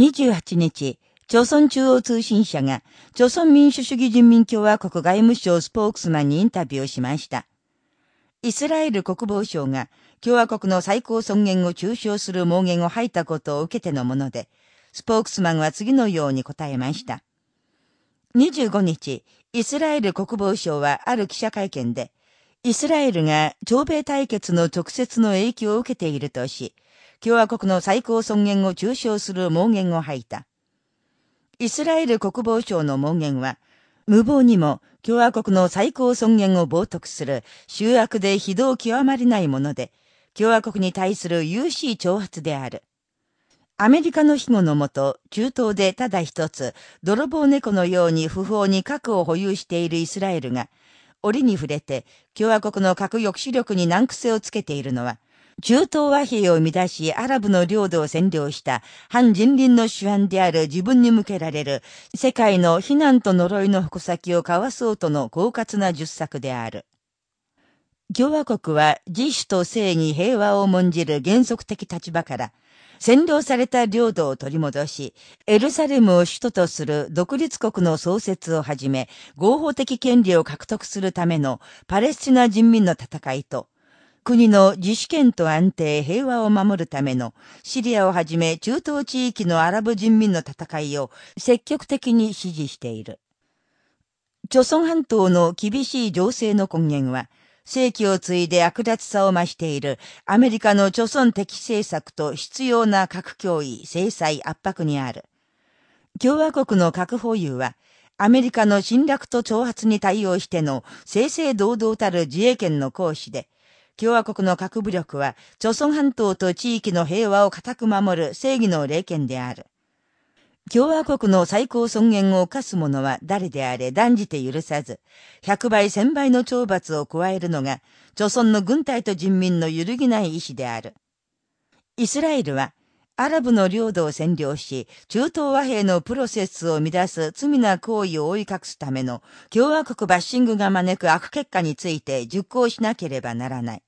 28日、朝鮮中央通信社が、朝鮮民主主義人民共和国外務省スポークスマンにインタビューしました。イスラエル国防省が共和国の最高尊厳を中傷する盲言を吐いたことを受けてのもので、スポークスマンは次のように答えました。25日、イスラエル国防省はある記者会見で、イスラエルが朝米対決の直接の影響を受けているとし、共和国の最高尊厳を中傷する盲言を吐いた。イスラエル国防省の盲言は、無謀にも共和国の最高尊厳を冒涜する醜悪で非道極まりないもので、共和国に対する有しい挑発である。アメリカの庇護のもと、中東でただ一つ、泥棒猫のように不法に核を保有しているイスラエルが、折に触れて、共和国の核抑止力に難癖をつけているのは、中東和平を乱しアラブの領土を占領した反人倫の手腕である自分に向けられる世界の非難と呪いの矛先を交わそうとの狡猾な術策である。共和国は自主と正義平和を重んじる原則的立場から、占領された領土を取り戻し、エルサレムを首都とする独立国の創設をはじめ、合法的権利を獲得するためのパレスチナ人民の戦いと、国の自主権と安定、平和を守るためのシリアをはじめ中東地域のアラブ人民の戦いを積極的に支持している。朝鮮半島の厳しい情勢の根源は、世紀を継いで悪辣さを増しているアメリカの朝鮮的政策と必要な核脅威、制裁、圧迫にある。共和国の核保有は、アメリカの侵略と挑発に対応しての正々堂々たる自衛権の行使で、共和国の核武力は、朝鮮半島と地域の平和を固く守る正義の霊権である。共和国の最高尊厳を犯す者は誰であれ断じて許さず、100倍1000倍の懲罰を加えるのが、朝鮮の軍隊と人民の揺るぎない意志である。イスラエルは、アラブの領土を占領し、中東和平のプロセスを乱す罪な行為を追い隠すための共和国バッシングが招く悪結果について熟考しなければならない。